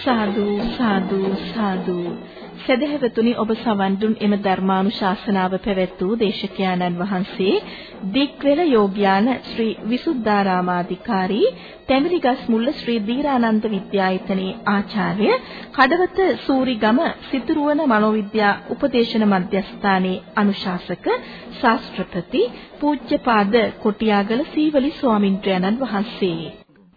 සාදු සාදු සාදු. සදහැවතුනි ඔබ සවන් දුන් එම ධර්මානුශාසනාව පැවැත් වූ දේශකයාණන් වහන්සේ දික්වෙල යෝග්‍යාන ශ්‍රී විසුද්ධාරාමාධිකාරී තැඹිලිගස් මුල්ල ශ්‍රී දීරානන්ද විද්‍යායතනයේ ආචාර්ය කඩවත සූරිගම සිතුරුවන මනෝවිද්‍යා උපදේශන මධ්‍යස්ථානයේ අනුශාසක ශාස්ත්‍රපති පූජ්‍යපාද කොටියාගල සීවලි ස්වාමින්ද්‍රයන්න් වහන්සේ.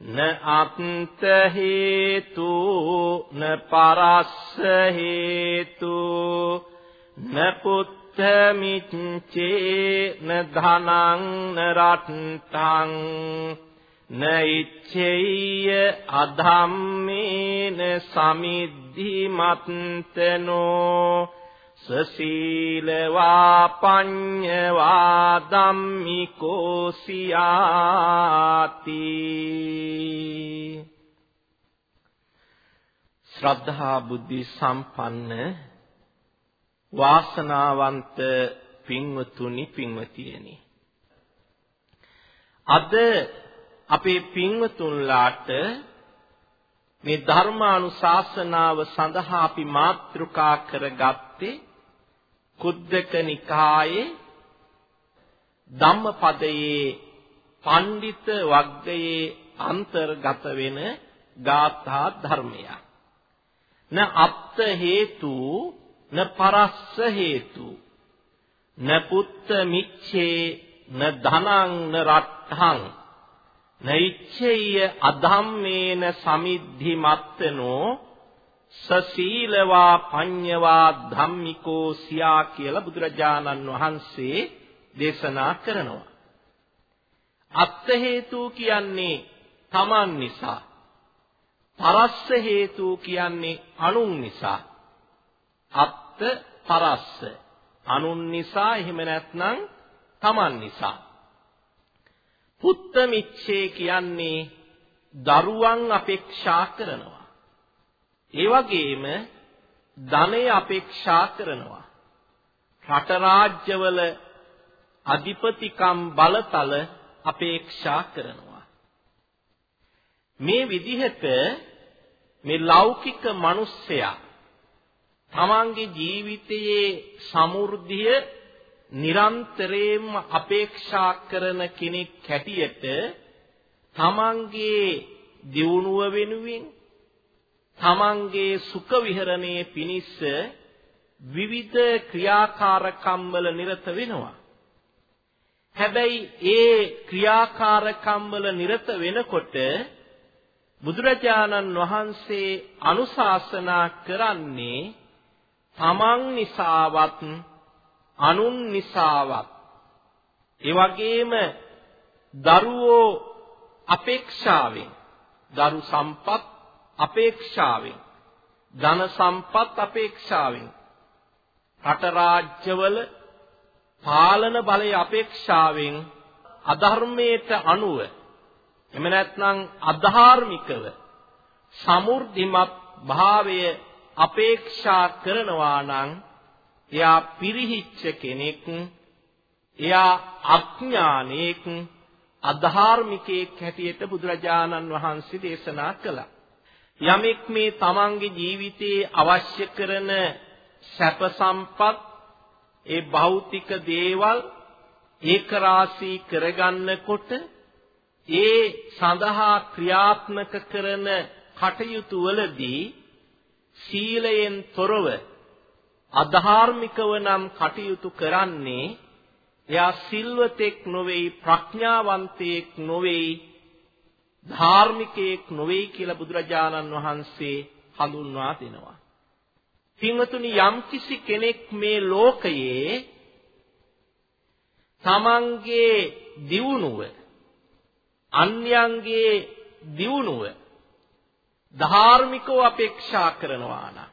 න අත්ත හේතු න පරස්ස හේතු න පුත්ත මිච්ඡේ න ධනං න රත්තං න ඉච්ඡේය අධම්මේන සමිද්ධි මත්තනෝ සසීලවා පඤ්ඤවා ධම්මිකෝ සියාති ශ්‍රද්ධා බුද්ධි සම්පන්න වාසනාවන්ත පින්වතුනි පින්වතියනි. අද අපේ පින්වතුන්ලාට මේ ධර්මානුශාසනාව සඳහා අපි මාතෘකා කරගත්තේ කුද්දක නිකායේ ධම්මපදයේ පඬිත වග්ගයේ අන්තර්ගත වෙන ගාථා ධර්මයක්. න අත්ත හේතු න පරස්ස හේතු න පුත්ත මිච්ඡේ න ධනං න රට්ඨං නෛච්ඡේය අධම්මේන සමිද්ධි මත්තනෝ සසීලවා පඤ්ඤවා ධම්මිකෝ සියා කියලා බුදුරජාණන් වහන්සේ දේශනා කරනවා. අත්ත හේතු කියන්නේ තමන් නිසා. පරස්ස හේතු කියන්නේ අනුන් නිසා. අත්ත පරස්ස අනුන් නිසා එහෙම නැත්නම් තමන් නිසා. පුත්ත මිච්ඡේ කියන්නේ දරුවන් අපේක්ෂා කරනවා. ඒ වගේම ධනය අපේක්ෂා කරනවා. රට රාජ්‍යවල අධිපතිකම් බලතල අපේක්ෂා කරනවා. මේ විදිහට මේ ලෞකික මිනිස්සයා තමන්ගේ ජීවිතයේ සමෘද්ධිය නිරන්තරයෙන්ම අපේක්ෂා කරන කෙනෙක් හැටියට තමන්ගේ දියුණුව වෙනුවෙන් තමන්ගේ සුඛ විහරණයේ පිණිස විවිධ ක්‍රියාකාරකම් වල නිරත වෙනවා. හැබැයි ඒ ක්‍රියාකාරකම් වල නිරත වෙනකොට බුදුරජාණන් වහන්සේ අනුශාසනා කරන්නේ තමන් නිසාවත් අනුන් නිසාවත් ඒ වගේම දරුවෝ අපේක්ෂාවෙන් දරු සම්පත් අපේක්ෂාවෙන් ධන සම්පත් අපේක්ෂාවෙන් රට රාජ්‍යවල පාලන බලය අපේක්ෂාවෙන් අධර්මයට අනුව එම නැත්නම් අධාර්මිකව සමෘද්ධිමත් භාවය අපේක්ෂා කරනවා නම් එයා පිරිහිච්ච කෙනෙක් එයා අඥානෙක් අධාර්මිකයෙක් හැටියට බුදුරජාණන් වහන්සේ දේශනා කළා. යමෙක් මේ තමන්ගේ ජීවිතයේ අවශ්‍ය කරන සැප සම්පත් ඒ භෞතික දේවල් ඒකරාශී කරගන්නකොට ඒ සඳහා ක්‍රියාත්මක කරන කටයුතු වලදී සීලයෙන් තොරව අධාර්මිකව නම් කටයුතු කරන්නේ එයා සිල්වතෙක් නොවේයි ප්‍රඥාවන්තයෙක් නොවේයි ධාර්මිකයෙක් නොවේ කියලා බුදුරජාණන් වහන්සේ හඳුන්වා දෙනවා. පින්වතුනි යම්කිසි කෙනෙක් මේ ලෝකයේ තමන්ගේ දියුණුව අන්‍යයන්ගේ දියුණුව ධාර්මිකව අපේක්ෂා කරනවා නම්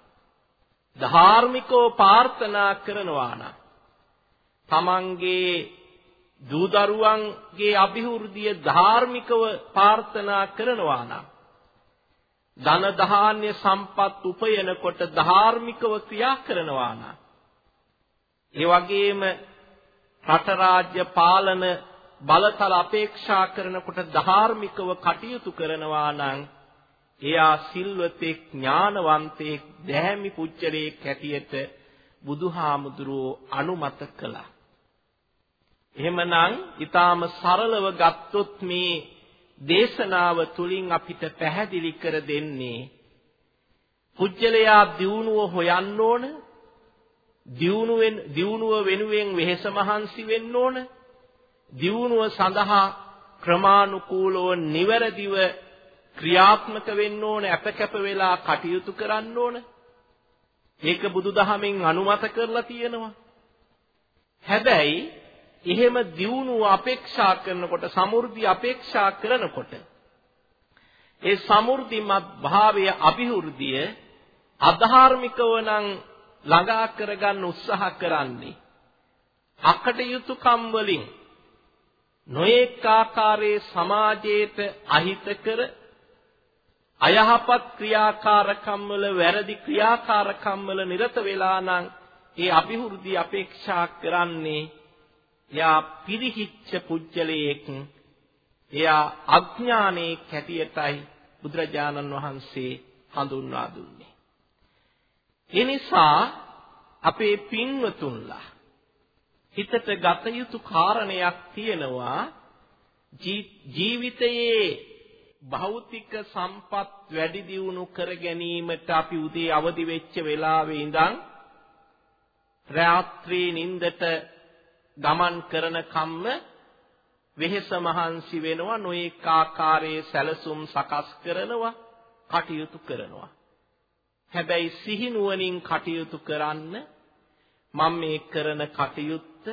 ධාර්මිකව ප්‍රාර්ථනා කරනවා නම් තමන්ගේ දූ දරුවන්ගේ અભිවෘද්ධිය ධාර්මිකව ප්‍රාර්ථනා කරනවා නම් ධන ධාන්‍ය සම්පත් උපයනකොට ධාර්මිකව ක්‍රියා කරනවා නම් ඒ වගේම රට රාජ්‍ය පාලන බලතල අපේක්ෂා කරනකොට ධාර්මිකව කටයුතු කරනවා නම් එයා සිල්වතෙක් ඥානවන්තෙක් දැහැමි පුච්චරයෙක් හැටියට බුදුහාමුදුරුවෝ අනුමත කළා. එහෙමනම් ඊටාම සරලව ගත්තොත් මේ දේශනාව තුලින් අපිට පැහැදිලි කර දෙන්නේ පුජ්‍යලයා දියුණුව හොයන්න ඕන දියුණුවෙන් දියුණුව වෙනුවෙන් වෙහෙස මහන්සි වෙන්න ඕන දියුණුව සඳහා ක්‍රමානුකූලව නිවැරදිව ක්‍රියාත්මක වෙන්න ඕන අපකැප වෙලා කටයුතු කරන්න ඕන. ඒක බුදුදහමෙන් අනුමත කරලා තියෙනවා. හැබැයි එහෙම දියුණුව අපේක්ෂා කරනකොට සමෘද්ධි අපේක්ෂා කරනකොට ඒ සමෘද්ධිමත් භාවය અભිවෘද්ධිය අධාර්මිකව නම් ළඟා කරගන්න උත්සාහ කරන්නේ අකටයුතුකම් වලින්. නොඑක ආකාරයේ සමාජයට අහිත කර අයහපත් ක්‍රියාකාරකම් වල වැරදි ක්‍රියාකාරකම් වල නිරත වෙලා නම් ඒ અભිවෘද්ධිය අපේක්ෂා කරන්නේ එයා පිරිහිච්ච පුජ්‍යලයක් එයා අඥානයේ කැටියටයි බුදුරජාණන් වහන්සේ හඳුන්වා දුන්නේ. ඒ නිසා අපේ පින්වතුන්ලා හිතට ගත යුතු කාරණයක් තියෙනවා ජීවිතයේ භෞතික සම්පත් වැඩි දියුණු කර ගැනීමට අපි උදේ අවදි වෙච්ච වෙලාවේ ඉඳන් රාත්‍රී නිින්දට ගමන් කරන කම්ම වෙහෙස මහන්සි වෙනවා නොඑක ආකාරයේ සැලසුම් සකස් කරනවා කටයුතු කරනවා. හැබැයි සිහි නුවණින් කටයුතු කරන්න මම මේ කරන කටයුත්ත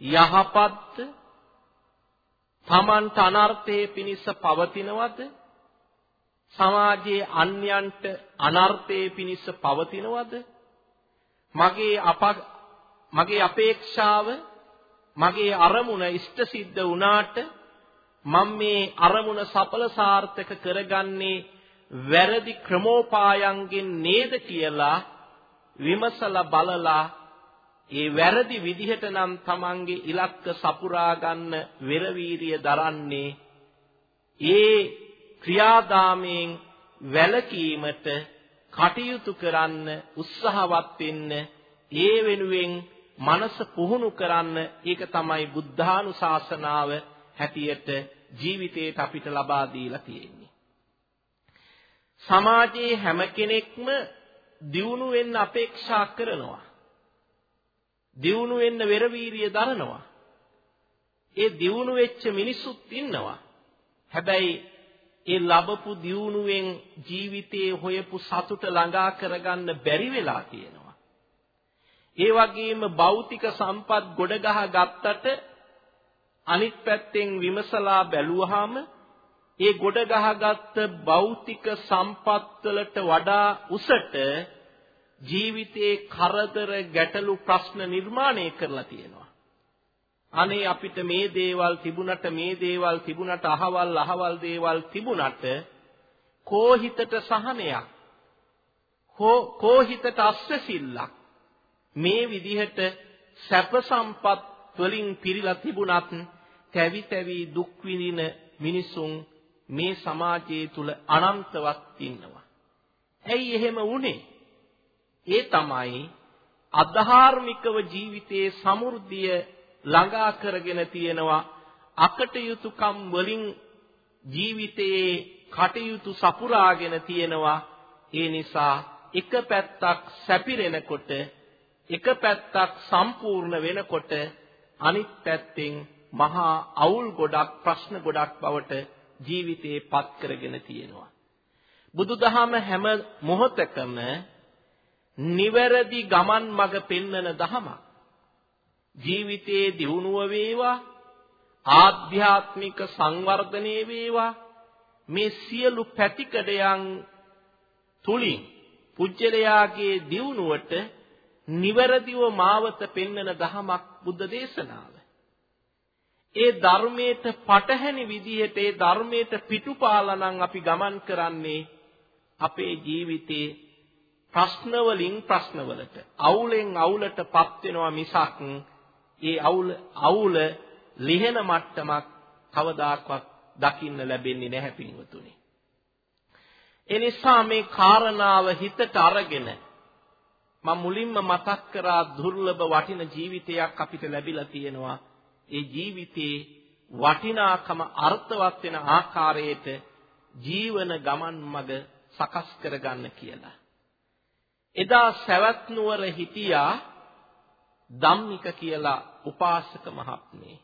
යහපත්ද තමන්ට අනර්ථයේ පිණිස පවතිනවද? සමාජයේ අන්‍යයන්ට අනර්ථයේ පිණිස පවතිනවද? මගේ අප මගේ අපේක්ෂාව මගේ අරමුණ ඉෂ්ට සිද්ධ වුණාට මම මේ අරමුණ සඵල සාර්ථක කරගන්නේ වැරදි ක්‍රමෝපායන්ගෙන් නේද කියලා විමසලා බලලා ඒ වැරදි විදිහට නම් තමන්ගේ ඉලක්ක සපුරා ගන්න වෙරවීරිය දරන්නේ ඒ ක්‍රියාදාමයෙන් වැළකීමට කටයුතු කරන්න උත්සාහවත් වෙන්න ඒ වෙනුවෙන් මනස පුහුණු කරන්න ඒක තමයි බුද්ධානුශාසනාව හැටියට ජීවිතේට අපිට ලබා දීලා තියෙන්නේ. සමාජයේ හැම කෙනෙක්ම දියුණු වෙන්න අපේක්ෂා කරනවා. දියුණු වෙන්න වෙරවීරිය දරනවා. ඒ දියුණු වෙච්ච මිනිසුත් ඉන්නවා. හැබැයි ඒ ලැබපු දියුණුවෙන් ජීවිතයේ හොයපු සතුට ළඟා කරගන්න බැරි වෙලා තියෙනවා. ඒ වගේම භෞතික සම්පත් ගොඩ ගහ ගත්තට අනිත් පැත්තෙන් විමසලා බැලුවාම ඒ ගොඩ ගහගත්ත භෞතික සම්පත් වලට වඩා උසට ජීවිතේ කරදර ගැටලු ප්‍රශ්න නිර්මාණය කරලා තියෙනවා. අනේ අපිට මේ දේවල් තිබුණට මේ දේවල් තිබුණට අහවල් අහවල් දේවල් තිබුණට කෝ හිතට සහනයක් කෝ හිතට අස්වැසිල්ලක් මේ විදිහට සැප සම්පත් වලින් පිරීලා තිබුණත් තැවි තැවි දුක් විඳින මිනිසුන් මේ සමාජයේ තුල අනන්තවත් ඉන්නවා. ඇයි එහෙම වුනේ? ඒ තමයි අධාර්මිකව ජීවිතයේ සමෘද්ධිය ළඟා කරගෙන තියෙනවා අකටයුතුකම් වලින් ජීවිතයේ කටයුතු සපුරාගෙන තියෙනවා ඒ නිසා එක පැත්තක් සැපිරෙනකොට එක පැත්තක් සම්පූර්ණ වෙනකොට අනිත් පැත්තෙන් මහා අවුල් ගොඩක් ප්‍රශ්න ගොඩක් බවට ජීවිතේ පත් කරගෙන තියෙනවා. බුදුදහම හැම මොහොතකම නිවැරදි ගමන් මඟ පෙන්වන දහමක්. ජීවිතයේ දියුණුව වේවා ආධ්‍යාත්මික සංවර්ධනයේ වේවා මේ සියලු පැතිකඩයන් තුලින් පුජ්‍යලයාගේ දියුණුවට නිවැරදිව මාවත පෙන්වන දහමක් බුද්ධ දේශනාව. ඒ ධර්මයට පටහැනි විදිහට ඒ ධර්මයට පිටුපාලනම් අපි ගමන් කරන්නේ අපේ ජීවිතේ ප්‍රශ්න වලින් ප්‍රශ්න වලට අවුලෙන් අවුලටපත් වෙනවා මිසක් ඒ අවුල අවුල ලිහෙන මට්ටමක් කවදාක්වත් දකින්න ලැබෙන්නේ නැහැ පින්වතුනි. ඒ නිසා මේ කාරණාව හිතට අරගෙන මම මුලින්ම මතක් කරා දුර්ලභ වටින ජීවිතයක් අපිට ලැබිලා තියෙනවා. ඒ ජීවිතේ වටිනාකම අර්ථවත් වෙන ආකාරයට ජීවන ගමන් මඟ සකස් කරගන්න කියලා. එදා සවැත් නුවර හිටියා ධම්මික කියලා උපාසක මහත්මිය.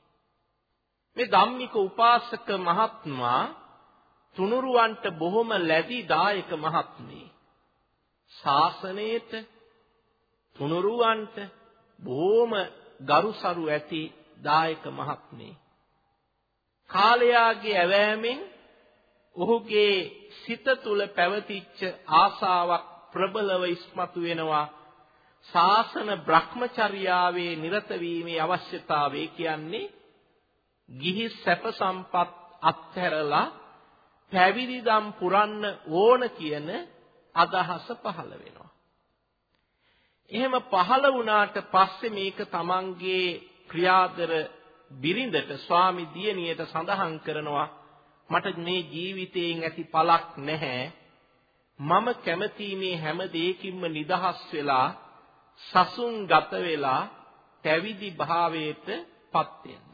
මේ ධම්මික උපාසක මහත්මයා තුනුරුවන්ට බොහොම ලැබි දායක මහත්මිය. ශාසනයේට තුනුරුවන්ට බොහොම ගරුසරු ඇති දායක මහත්මිය. කාලයාගේ ඇවෑමෙන් ඔහුගේ සිත තුළ පැවතිච්ච ආසාවක් ප්‍රබලව ඉස්මතු වෙනවා ශාසන භ්‍රමචර්යාවේ නිරත වීමේ අවශ්‍යතාවය කියන්නේ ගිහි සැප සම්පත් අත්හැරලා පැවිදිදම් පුරන්න ඕන කියන අදහස පහළ වෙනවා. එහෙම පහළ වුණාට පස්සේ මේක තමන්ගේ ක්‍රියාදර බිරිඳට ස්වාමි දියණියට සඳහන් කරනවා මට මේ ජීවිතයෙන් ඇති පළක් නැහැ මම කැමති මේ හැම දෙයකින්ම නිදහස් වෙලා සසුන් ගත වෙලා පැවිදි භාවයට පත් වෙන්න.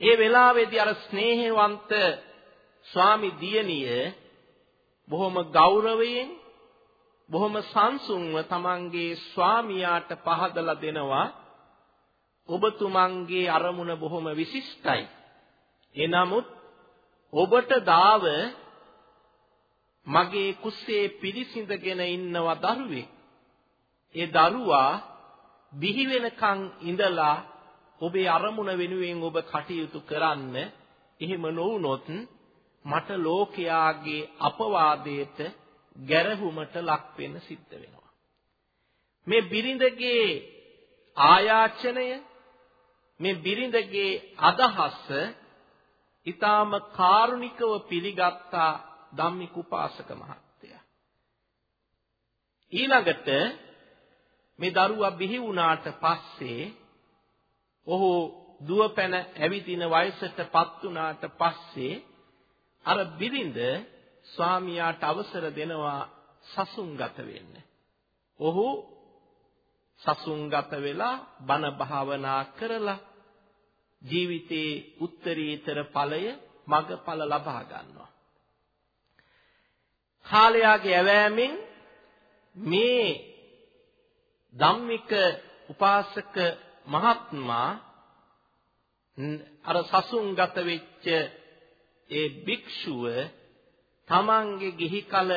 ඒ වෙලාවේදී අර ස්නේහවන්ත ස්වාමි දියණිය බොහොම ගෞරවයෙන් බොහොම සංසුන්ව තමන්ගේ ස්වාමියාට පහදලා දෙනවා ඔබතුමන්ගේ අරමුණ බොහොම විශිෂ්ටයි. එනමුත් ඔබට දාව මගේ කුස්සේ පිළිසිඳගෙන ඉන්නවා දරුවෙක්. ඒ දරුවා බිහි වෙනකන් ඉඳලා ඔබේ අරමුණ වෙනුවෙන් ඔබ කටයුතු කරන්න. එහෙම නොවුනොත් මට ලෝකයාගේ අපවාදයට ගැරහුමට ලක් වෙන්න සිද්ධ වෙනවා. මේ බිරිඳගේ ආයාචනය මේ බිරිඳගේ අදහස ඊටාම කාරුණිකව පිළිගත්තා ධම්මික උපාසක මහත්තයා. ඊළඟට මේ දරුවා බිහි වුණාට පස්සේ ඔහු දුවපැන ඇවිදින වයසටපත් වුණාට පස්සේ අර බිරිඳ ස්වාමියාට අවසර දෙනවා සසුන්ගත වෙන්න. ඔහු සසුන්ගත වෙලා බණ භාවනා කරලා ජීවිතේ උත්තරීතර ඵලය මගඵල ලබා ගන්නවා. කාලයාගේ ඇවෑමෙන් මේ ධම්මික උපාසක මහත්මයා අර සසුන්ගත වෙච්ච ඒ භික්ෂුව තමන්ගේ ගිහි කල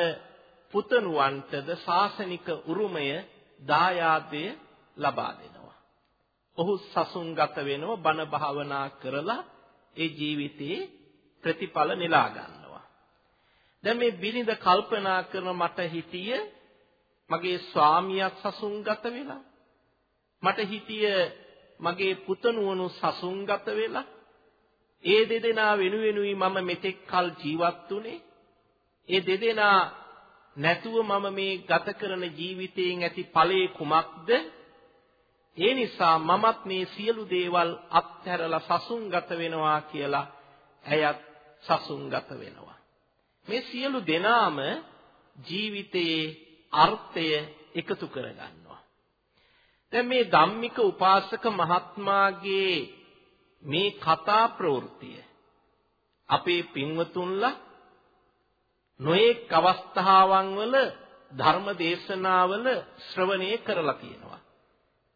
පුතණුවන්ටද ශාසනික උරුමය දායාදය ලබා දෙනවා. ඔහු සසුන්ගත වෙනව බණ භාවනා කරලා ඒ ජීවිතේ ප්‍රතිඵල නෙලා ගන්නවා. දැන් මේ බිරිඳ කල්පනා කරන මට හිතිය මගේ ස්වාමියාත් සසුන්ගත වෙලා මට හිතිය මගේ පුතණුවනු සසුන්ගත වෙලා ඒ දෙදෙනා වෙනුවෙනුයි මම මෙතෙක් කල් ජීවත් වුනේ. ඒ දෙදෙනා නැතුව මම මේ ගත කරන ජීවිතයෙන් ඇති ඵලයේ කුමක්ද? ඒ නිසා මමත් මේ සියලු දේවල් අත්හැරලා සසුන්ගත වෙනවා කියලා ඇයත් සසුන්ගත වෙනවා. මේ සියලු දෙනාම ජීවිතයේ අර්ථය එකතු කරගන්නවා. දැන් මේ ධම්මික උපාසක මහත්මයාගේ මේ කතා ප්‍රවෘත්තිය අපේ පින්වතුන්ලා නොඑක් අවස්ථාවන් වල ධර්ම දේශනාවල ශ්‍රවණය කරලා තියෙනවා.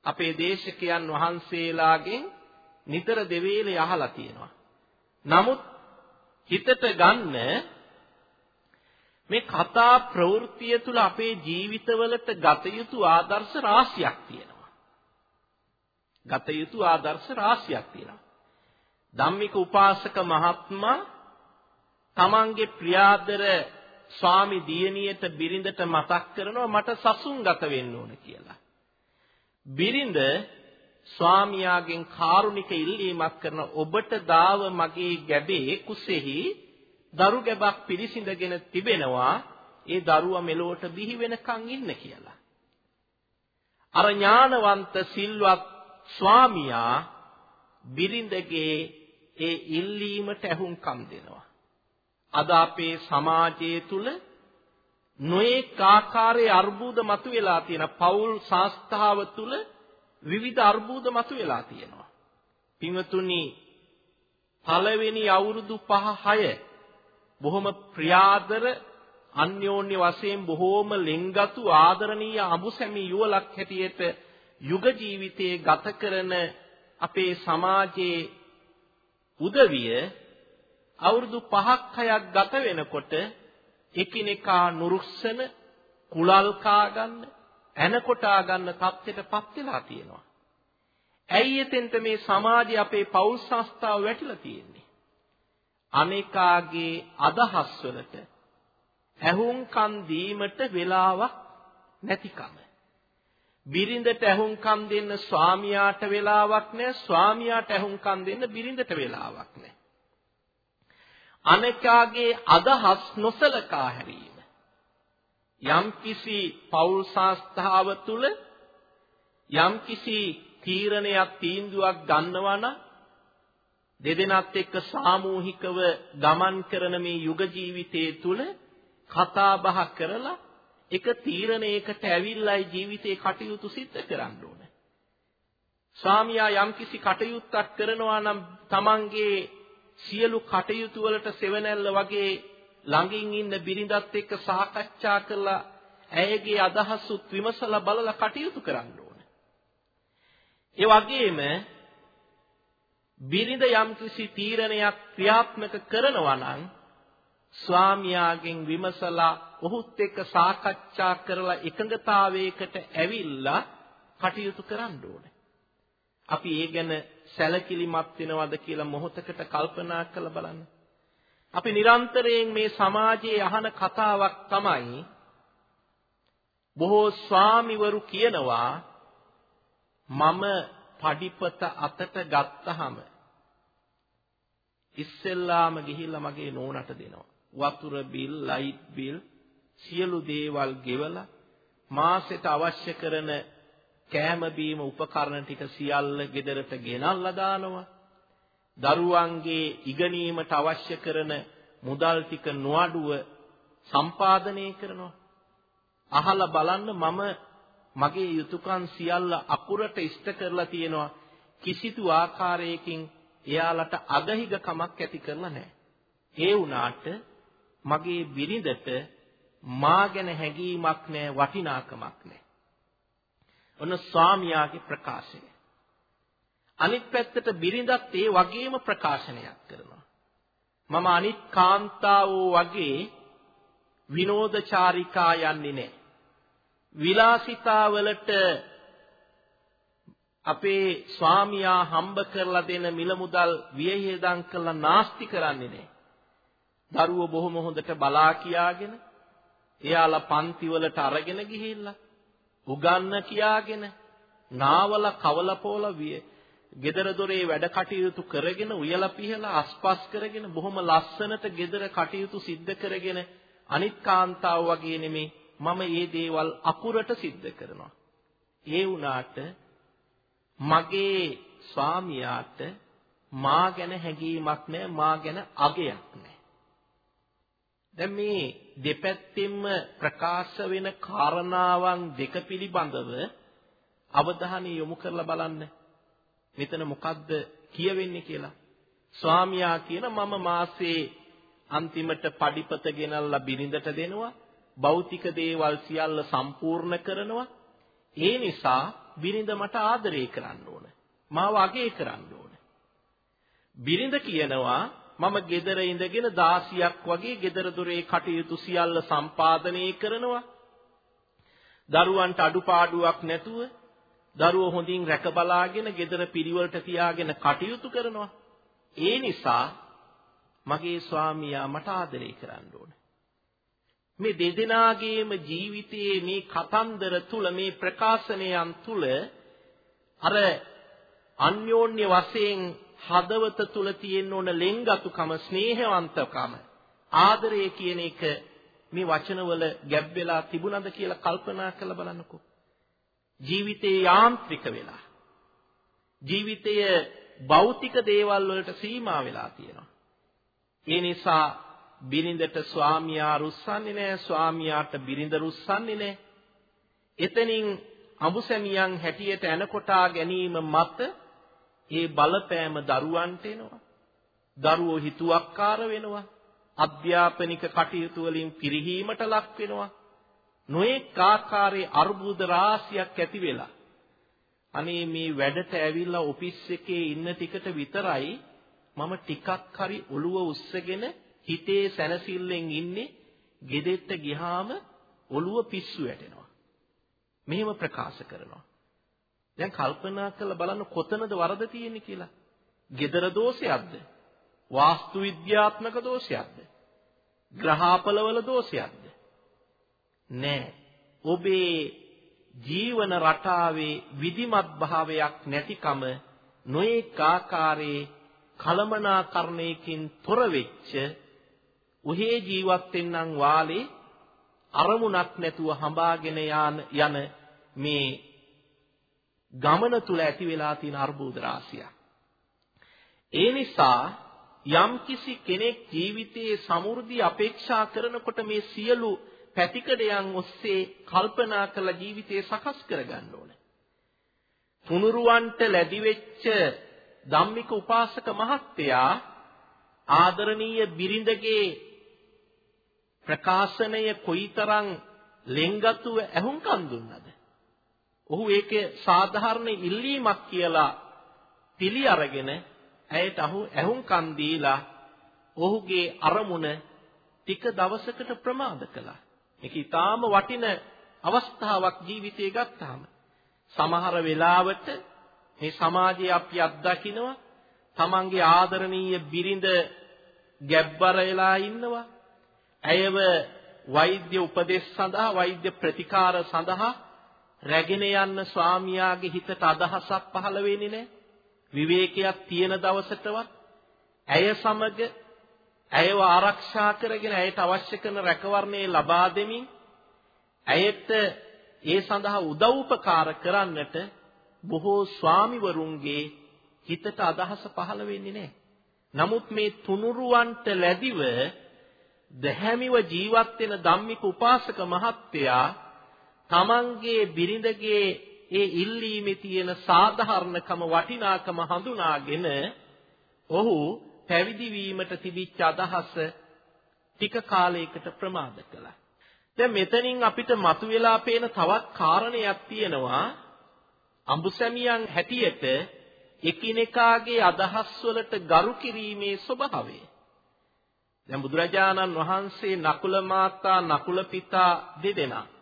අපේ දේශකයන් වහන්සේලාගෙන් නිතර දෙවේලේ අහලා තියෙනවා. නමුත් හිතට ගන්න මේ කතා ප්‍රවෘත්තිය තුළ අපේ ජීවිතවලට ගත යුතු ආදර්ශ රාශියක් තියෙනවා. ගත යුතු ආදර්ශ රාශියක් තියෙනවා. ධම්මික උපාසක මහත්මයා තමන්ගේ ප්‍රියාදර ස්වාමි දියණියට බිරිඳට මතක් කරනවා මට සසුන්ගත වෙන්න ඕන කියලා. බිරිඳ ස්වාමියාගෙන් කාරුණික ඉල්ලීමක් කරන ඔබට දාව මගේ ගැබේ කුසෙහි දරු ගැබක් පිළිසිඳගෙන තිබෙනවා ඒ දරුවා මෙලොවට බිහි වෙනකන් ඉන්න කියලා. අර ඥානවන්ත සිල්වත් ස්වාමියා බිරිඳගේ ඒ ඉල්ලීමට ඇහුම්කම් දෙනවා. අද අපේ සමාජයේ තුල නොඑක ආකාරයේ අර්බුද මතුවලා තියෙන පෞල් සංස්ථාව තුල විවිධ අර්බුද මතුවලා තියෙනවා. පින්වතුනි පළවෙනි අවුරුදු 5 6 බොහොම ප්‍රියාදර අන්‍යෝන්‍ය වශයෙන් බොහෝම ලෙන්ගතු ආදරණීය අඹුසැමි යුවලක් හැටියට යුග ජීවිතයේ ගත කරන අපේ සමාජයේ උදවිය අවුරුදු 5ක් 6ක් ගත වෙනකොට එකිනෙකා නුරුස්සන කුලල් කා ගන්න ඇනකොටා ගන්න තත්ත්වයටපත් වෙලා තියෙනවා. ඇයි එතෙන්ට මේ සමාජයේ අපේ පෞල් සංස්ථාව වැටිලා තියෙන්නේ? අනේකාගේ අදහස් වලට ඇහුම්කන් දීමට වෙලාවක් නැතිකම. බිරිඳට ඇහුම්කන් දෙන්න ස්වාමියාට වෙලාවක් නැහැ, ස්වාමියාට ඇහුම්කන් දෙන්න බිරිඳට වෙලාවක් නැහැ. අනේකාගේ අදහස් නොසලකා හැරීම යම්කිසි පෞල් සංස්ථාව තුල යම්කිසි තීරණයක් තීන්දුවක් ගන්නවා නම් දෙදෙනාත් එක්ක සාමූහිකව ගමන් කරන මේ යුග ජීවිතයේ තුල කතා බහ කරලා එක තීරණයකට ඇවිල්ලායි ජීවිතේ කටයුතු සිද්ධ කරන්න ඕනේ. ස්වාමියා යම්කිසි කටයුත්තක් කරනවා නම් තමන්ගේ සියලු කටයුතු වලට සෙවණැල්ල වගේ ළඟින් ඉන්න බිරිඳත් එක්ක සාකච්ඡා කරලා ඇයගේ අදහසුත් විමසලා බලලා කටයුතු කරන්න ඕන. ඒ වගේම බිරිඳ යම්කිසි තීරණයක් ක්‍රියාත්මක කරනවා නම් ස්වාමියාගෙන් විමසලා ඔහුත් එක්ක සාකච්ඡා කරලා එකඟතාවයකට ඇවිල්ලා කටයුතු කරන්න ඕනේ. අපි ඒ ගැන සැලකිලිමත් වෙනවද කියලා මොහොතකට කල්පනා කරලා බලන්න. අපි නිරන්තරයෙන් මේ සමාජයේ අහන කතාවක් තමයි බොහෝ ස්වාමිවරු කියනවා මම පඩිපත අතට ගත්තහම ඉස්සෙල්ලාම ගිහිල්ලා මගේ නෝනට දෙනවා. වතුර බිල්, ලයිට් බිල් සියලු දේවල් ගෙවලා මාසෙට අවශ්‍ය කරන කෑම බීම උපකරණ ටික සියල්ල ගෙදරට ගෙනල්ලා දානවා. දරුවන්ගේ ඉගෙනීමට අවශ්‍ය කරන මුදල් ටික නොඅඩුව සම්පාදනය කරනවා. අහලා බලන්න මම මගේ යුතුයකම් සියල්ල අකුරට ඉෂ්ට කරලා තියෙනවා. කිසිදු ආකාරයකින් එයාලට අගහිග කමක් ඇති කරලා නැහැ. ඒ වුණාට මගේ බිරිඳට මා ගැන හැඟීමක් නැහැ වටිනාකමක් නැහැ. ඔන්න ස්වාමියාගේ ප්‍රකාශය. අනිත් පැත්තට බිරිඳත් ඒ වගේම ප්‍රකාශනයක් කරනවා. මම අනිත් කාන්තාවෝ වගේ විනෝදචාරිකා යන්නේ නැහැ. විලාසිතාවලට අපේ ස්වාමියා හම්බ කරලා දෙන මිල මුදල් වියහියදම් කරලා නාස්ති කරන්නේ නැහැ. දරුවෝ බොහොම හොඳට බලා කියාගෙන එයාලා පන්ති වලට අරගෙන ගිහිල්ලා උගන්න කියාගෙන නාවල කවල පොල විය gedara dore වැඩ කටයුතු කරගෙන උයලා පිහලා අස්පස් කරගෙන බොහොම ලස්සනට gedara කටයුතු සිද්ධ කරගෙන අනිත් කාන්තාව වගේ නෙමේ මම මේ දේවල් අකුරට සිද්ධ කරනවා. ඒ වුණාට මගේ ස්වාමියාට මා ගැන හැඟීමක් නැහැ මා ගැන අගයක් නැහැ. දැන් මේ දෙපැත්තෙන්ම ප්‍රකාශ වෙන කාරණාවන් දෙක පිළිබඳව අවධානය යොමු කරලා බලන්න. මෙතන මොකද්ද කියවෙන්නේ කියලා. ස්වාමියා කියන මම මාසේ අන්තිමට පඩිපත ගෙනල්ලා බිරිඳට දෙනවා. භෞතික දේවල් සියල්ල සම්පූර්ණ කරනවා. ඒ නිසා බිරිඳ මට ආදරය කරන්න ඕන. මාව අගය කරන්න ඕන. බිරිඳ කියනවා මම ගෙදර ඉඳගෙන 16ක් වගේ ගෙදර දොරේ කටයුතු සියල්ල සම්පාදනය කරනවා. දරුවන්ට අඩුපාඩුවක් නැතුව දරුවෝ හොඳින් රැක බලාගෙන ගෙදර පිරිවලට තියාගෙන කටයුතු කරනවා. ඒ නිසා මගේ ස්වාමියා මට ආදරය කරන්න ඕන. මේ දෙදෙනාගේම ජීවිතයේ මේ කතන්දර තුල මේ ප්‍රකාශනයන් තුල අර අන්‍යෝන්‍ය වශයෙන් හදවත තුල තියෙන ඕන ලෙන්ගතුකම ස්නේහවන්තකම. ආදරය කියන එක මේ වචනවල ගැබ් වෙලා තිබුණද කියලා කල්පනා කරලා බලන්නකෝ. ජීවිතේ යාන්ත්‍රික වෙලා. ජීවිතය භෞතික දේවල් වලට සීමා වෙලා තියෙනවා. ඒ නිසා බිරිඳට ස්වාමියා රුස්සන්නේ නැහැ ස්වාමියාට බිරිඳ රුස්සන්නේ නැහැ. එතනින් අඹුසැමියන් හැටියට එනකොටා ගැනීම මත ඒ බලපෑම දරුවන්ට එනවා දරුවෝ හිතුවක්කාර වෙනවා අධ්‍යාපනික කටයුතු වලින් පිරිහීමට ලක් වෙනවා නොඑක ආකාරයේ අර්බුද රාශියක් ඇති වෙලා අනේ මේ වැඩට ඇවිල්ලා ඔෆිස් එකේ ඉන්න ටිකට විතරයි මම ටිකක් හරි ඔළුව උස්සගෙන හිතේ සැනසෙල්ලෙන් ඉන්නේ ගෙදෙට්ට ගියාම ඔළුව පිස්සු වැටෙනවා. මෙහෙම ප්‍රකාශ කරනවා. දැන් කල්පනා කරලා බලන්න කොතනද වරද තියෙන්නේ කියලා. gedara දෝෂයක්ද? වාස්තු විද්‍යාත්මක දෝෂයක්ද? ග්‍රහාපලවල දෝෂයක්ද? නෑ. ඔබේ ජීවන රටාවේ විධිමත් භාවයක් නැතිකම නොඑක ආකාරයේ කලමනාකරණයකින් තොර වෙච්ච උහේ ජීවත් වෙන්නම් වාලේ අරමුණක් නැතුව හඹාගෙන යන මේ ගමන තුල ඇති වෙලා තියෙන අර්බුද රාශිය. ඒ නිසා යම්කිසි කෙනෙක් ජීවිතයේ සමෘද්ධිය අපේක්ෂා කරනකොට මේ සියලු පැතිකඩයන් ඔස්සේ කල්පනා කරලා ජීවිතය සකස් කරගන්න ඕනේ. තුනුරුවන්ට ලැබි වෙච්ච ධම්මික උපාසක මහත්තයා ආදරණීය බිරිඳගේ ප්‍රකාශනය කොයිතරම් ලෙන්ගතුව ඇහුම්කන් දුන්නද? ඔහු ඒකේ සාධාරණ ඉල්ලීමක් කියලා පිළි අරගෙන ඇයට අහු ඇහුම්කන් දීලා ඔහුගේ අරමුණ ටික දවසකට ප්‍රමාද කළා. මේක ඊටාම වටින අවස්ථාවක් ජීවිතේ ගත්තාම සමහර වෙලාවට මේ සමාජයේ අපි අත්දකිනවා තමන්ගේ ආදරණීය බිරිඳ ගැබ්බර වෙලා ඉන්නවා ඇයව වෛද්‍ය උපදෙස් සඳහා වෛද්‍ය ප්‍රතිකාර සඳහා රැගෙන යන්න ස්වාමියාගේ හිතට අදහසක් පහළ වෙන්නේ නැහැ විවේකයක් තියෙන දවසටවත් ඇය සමග ඇයව ආරක්ෂා කරගෙන ඇයට අවශ්‍ය කරන රැකවරණය ලබා දෙමින් ඇයට ඒ සඳහා උදව් උපකාර කරන්නට බොහෝ ස්වාමිවරුන්ගේ හිතට අදහස පහළ වෙන්නේ නැහැ. නමුත් මේ තුනුරුවන්ට ලැබිව දැහැමිව ජීවත් වෙන ධම්මික උපාසක මහත්තයා තමන්ගේ බිරිඳගේ ඒ ඉල්ලීමේ තියෙන සාධාරණකම වටිනාකම හඳුනාගෙන ඔහු පැවිදි වීමට තිබිච්ච අදහස ටික කාලයකට ප්‍රමාද කළා. දැන් මෙතනින් අපිට මතුවලා පේන තවත් කාරණයක් තියෙනවා. අඹුසැමියන් හැටියට එකිනෙකාගේ අදහස් වලට ගරු කිරීමේ ස්වභාවය. දැන් බුදුරජාණන් වහන්සේ නකුල මාතා නකුල පිතා දෙදෙනා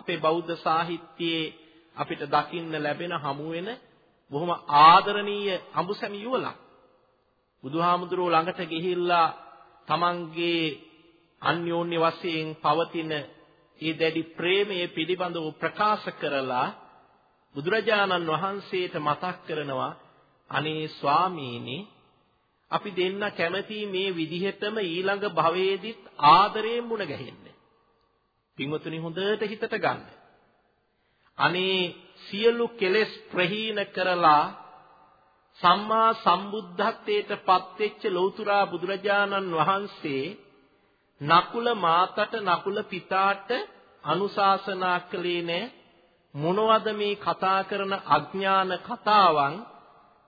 අපේ බෞද්ධ සාහිත්‍යයේ අපිට දකින්න ලැබෙන හමු වෙන බොහොම ආදරණීය අඹුසැමි යුවලක්. බුදුහාමුදුරුවෝ ළඟට ගිහිල්ලා තමන්ගේ අන්‍යෝන්‍ය වශයෙන් පවතින ඒ දැඩි ප්‍රේමය පිළිබඳව ප්‍රකාශ කරලා බුදුරජාණන් වහන්සේට මතක් කරනවා අනේ ස්වාමීනි අපි දෙන්න කැමති මේ විදිහටම ඊළඟ භවයේදීත් ආදරයෙන් මුණ ගැහෙන්න. පින්වතුනි හොඳට හිතට ගන්න. අනේ සියලු කෙලෙස් ප්‍රහීන කරලා සම්මා සම්බුද්ධත්වයට පත්වෙච්ච ලෞතුරා බුදුරජාණන් වහන්සේ නකුල මාතට නකුල පිතාට අනුශාසනා කළේ නෑ මොනවද මේ කතා කරන අඥාන කතාවන්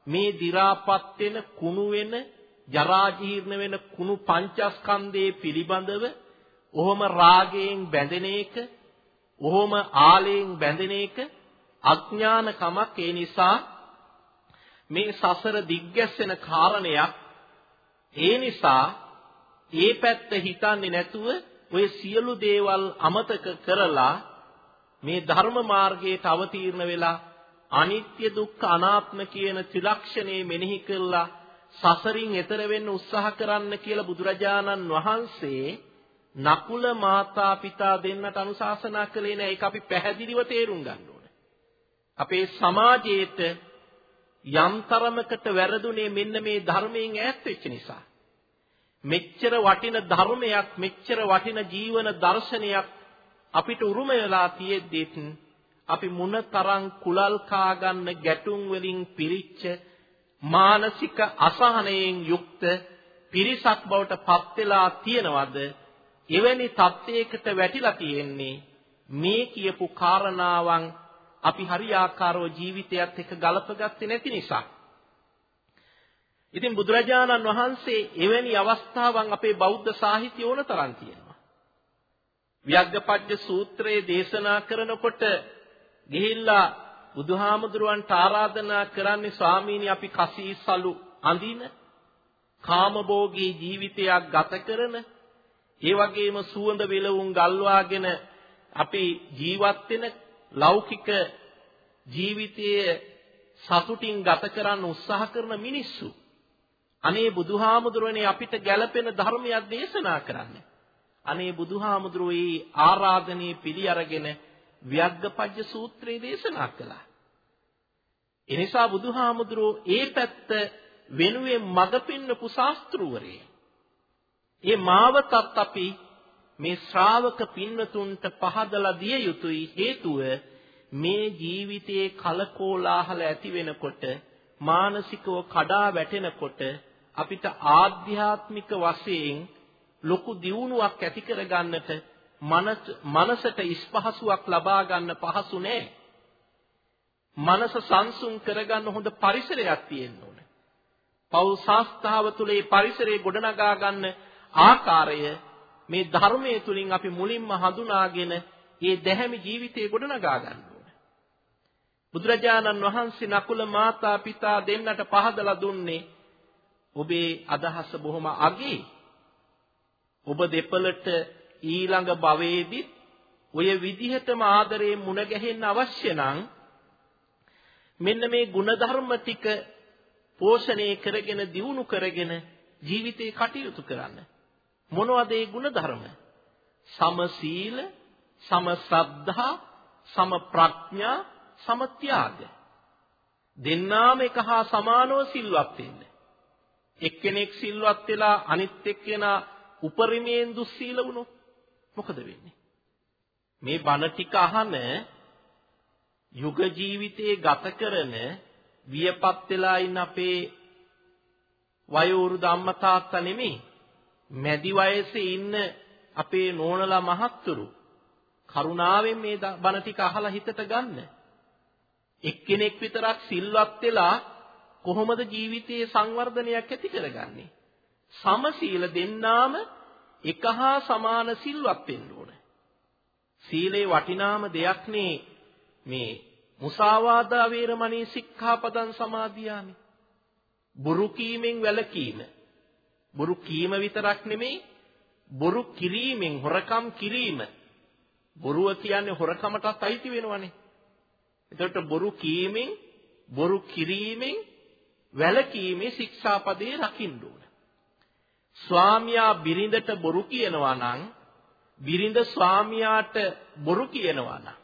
මේ දි รา පත් වෙන කුණු වෙන ජරා ජීර්ණ වෙන කුණු පංචස්කන්ධයේ පිළිබඳව ඔහොම රාගයෙන් බැඳෙන එක ඔහොම ආලයෙන් බැඳෙන එක අඥානකමක්. ඒ නිසා මේ සසර දිග්ගැස්සෙන කාරණයක්. ඒ නිසා ඒ පැත්ත හිතන්නේ නැතුව ඔය සියලු දේවල් අමතක කරලා මේ ධර්ම මාර්ගයට අවතීර්ණ වෙලා අනිත්‍ය දුක්ඛ අනාත්ම කියන ත්‍රිලක්ෂණේ මෙනෙහි කළා සසරින් එතර වෙන්න උත්සාහ කරන්න කියලා බුදුරජාණන් වහන්සේ නකුල මාතා පිතා දෙන්නට අනුශාසනා කළේ නැහැ. ඒක අපි පැහැදිලිව තේරුම් ගන්න ඕනේ. අපේ සමාජයේට යම් තරමකට වැරදුනේ මෙන්න මේ ධර්මයෙන් ඈත් වෙච්ච නිසා. මෙච්චර වටින ධර්මයක්, මෙච්චර වටින ජීවන දර්ශනයක් අපිට උරුම වෙලා තියෙද්දිත් අපි මොනතරම් කුලල් කා ගන්න ගැටුම් වලින් පිරිච්ච මානසික අසහනයෙන් යුක්ත පිරිසක් බවට පත් වෙලා තියෙනවද එවැනි තත්යකට වැටිලා තියෙන්නේ මේ කියපු කාරණාවන් අපි හරියාකාරව ජීවිතයත් එක්ක ගලපගත්තේ නැති නිසා. ඉතින් බුදුරජාණන් වහන්සේ එවැනි අවස්ථාවන් අපේ බෞද්ධ සාහිත්‍ය ඕන තරම් තියෙනවා. ව්‍යග්ගපජ්ජ සූත්‍රයේ දේශනා කරනකොට ගිහිල්ලා බුදුහාමුදුරුවන්ට ආරාධනා කරන්නේ ස්වාමීනි අපි කසීසලු අඳින කාමභෝගී ජීවිතයක් ගත කරන ඒ වගේම සුවඳ විලවුන් ගල්වාගෙන අපි ජීවත් වෙන ලෞකික ජීවිතයේ සතුටින් ගත කරන්න උත්සාහ කරන මිනිස්සු අනේ බුදුහාමුදුරනේ අපිට ගැළපෙන ධර්මයක් දේශනා කරන්න. අනේ බුදුහාමුදුරේ ආරාධනයේ පිළි අරගෙන ව්‍යග්ගපජ්ජ සූත්‍රය දේශනා කළා. එනිසා බුදුහාමුදුරෝ ඒ පැත්ත වෙනුවෙන් මඟ පෙන්වපු ශාස්ත්‍රූවරේ. ඒ මාවතත් අපි මේ ශ්‍රාවක පින්නතුන්ට පහදලා දිය යුතුයි හේතුව මේ ජීවිතයේ කලකෝලාහල ඇති වෙනකොට මානසිකව කඩා වැටෙනකොට අපිට ආධ්‍යාත්මික වශයෙන් ලොකු දියුණුවක් ඇති කරගන්නට මනසට ඉස්පහසුවක් ලබා ගන්න පහසු නෑ. මනස සංසුන් කරගන්න හොඳ පරිසරයක් තියෙන්න ඕනේ. පෞල් සංස්ථාව තුළ මේ පරිසරය ගොඩනගා ගන්න ආකාරය මේ ධර්මයේ තුලින් අපි මුලින්ම හඳුනාගෙන ඒ දැහැමි ජීවිතය ගොඩනගා ගන්න ඕනේ. බුදුරජාණන් වහන්සේ නකුල මාතා පිතා දෙන්නට පහදලා දුන්නේ ඔබේ අදහස බොහොම අගේ. ඔබ දෙපළට ඊළඟ භවයේදී ඔය විදිහටම ආදරේ මුණ ගැහෙන්න අවශ්‍ය නම් මෙන්න මේ ಗುಣධර්ම ටික පෝෂණය කරගෙන දියුණු කරගෙන ජීවිතේ කටයුතු කරන්න. මොනවද ඒ ಗುಣධර්ම? සම සීල, සම ශ්‍රද්ධා, සම ප්‍රඥා, සම ත්‍යාග. දෙන්නාම එක හා සමානව සිල්වත් වෙන්න. එක්කෙනෙක් සිල්වත් වෙලා අනිත් එක්කෙනා උපරිමයෙන් දුස්සීල වුණොත් මොකද වෙන්නේ? මේ බණ ටික අහන යුග ජීවිතයේ ගත කරන වියපත් වෙලා ඉන්න අපේ වයෝවෘද අම්මා තාත්තා නෙමෙයි මැදි වයසේ ඉන්න අපේ නෝනලා මහත්තුරු කරුණාවෙන් මේ බණ ටික අහලා හිතට ගන්න. එක්කෙනෙක් විතරක් සිල්වත් වෙලා කොහොමද ජීවිතයේ සංවර්ධනයක් ඇති කරගන්නේ? සමසීල දෙන්නාම එක හා සමාන සිල්වත් වෙන්න ඕන. සීලේ වටිනාම දෙයක්නේ මේ මුසාවාදා වේරමණී සික්ඛාපදං සමාදියාමි. බොරු කීමෙන් වැළකීම. බොරු කීම විතරක් නෙමෙයි බොරු කිරීමෙන් හොරකම් කිරීම. බොරුව කියන්නේ හොරකමටත් අයිති වෙනවනේ. එතකොට බොරු කීමෙන් බොරු කිරීමෙන් වැළකීමේ ශික්ෂාපදේ රකින්න ඕන. ස්වාමියා බිරිඳට බොරු කියනවා නම් බිරිඳ ස්වාමියාට බොරු කියනවා නම්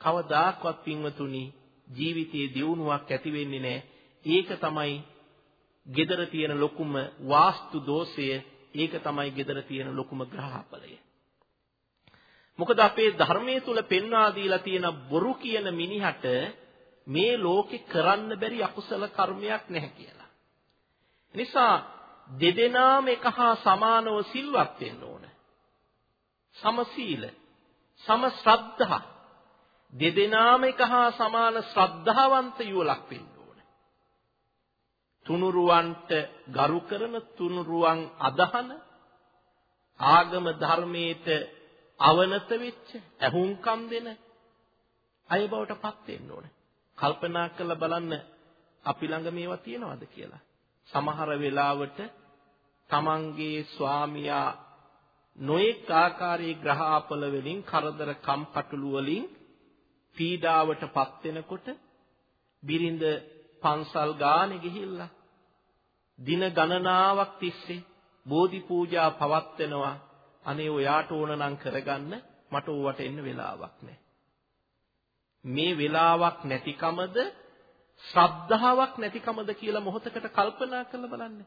කවදාක්වත් පින්වතුනි ජීවිතයේ දියුණුවක් ඇති වෙන්නේ නැහැ. ඒක තමයි gedara තියෙන ලොකුම වාස්තු දෝෂය. ඒක තමයි gedara තියෙන ලොකුම ග්‍රහඵලය. මොකද අපේ ධර්මයේ තුල පෙන්වා දීලා තියෙන බොරු කියන මිනිහට මේ ලෝකේ කරන්න බැරි අකුසල කර්මයක් නැහැ කියලා. නිසා දෙදෙනාම එක හා සමානව සිල්වත් වෙන්න ඕන. සමසීල, සම ශ්‍රද්ධා. දෙදෙනාම එක හා සමාන ශ්‍රද්ධාවන්ත යුවලක් වෙන්න ඕන. තුනුරුවන්ට ගරු කරන තුනුරුවන් අදහන ආගම ධර්මයට අවනත වෙච්ච ඇහුම්කම් දෙන අය බවට පත් වෙන්න ඕන. කල්පනා කරලා බලන්න අපි ළඟ මේවා තියනවද කියලා. සමහර වෙලාවට තමන්ගේ ස්වාමියා නොඑක් ආකාරයේ ග්‍රහාපල වලින් කරදර කම්පටොළු වලින් පීඩාවටපත් වෙනකොට බිරිඳ පන්සල් ගානේ ගිහිල්ලා දින ගණනාවක් තිස්සේ බෝධි පූජා පවත්වනවා අනේ ඔයාට ඕන නම් කරගන්න මට ඕවට එන්න වෙලාවක් නැහැ. මේ වෙලාවක් නැතිකමද ශ්‍රද්ධාවක් නැතිකමද කියලා මොහොතකට කල්පනා කරලා බලන්න.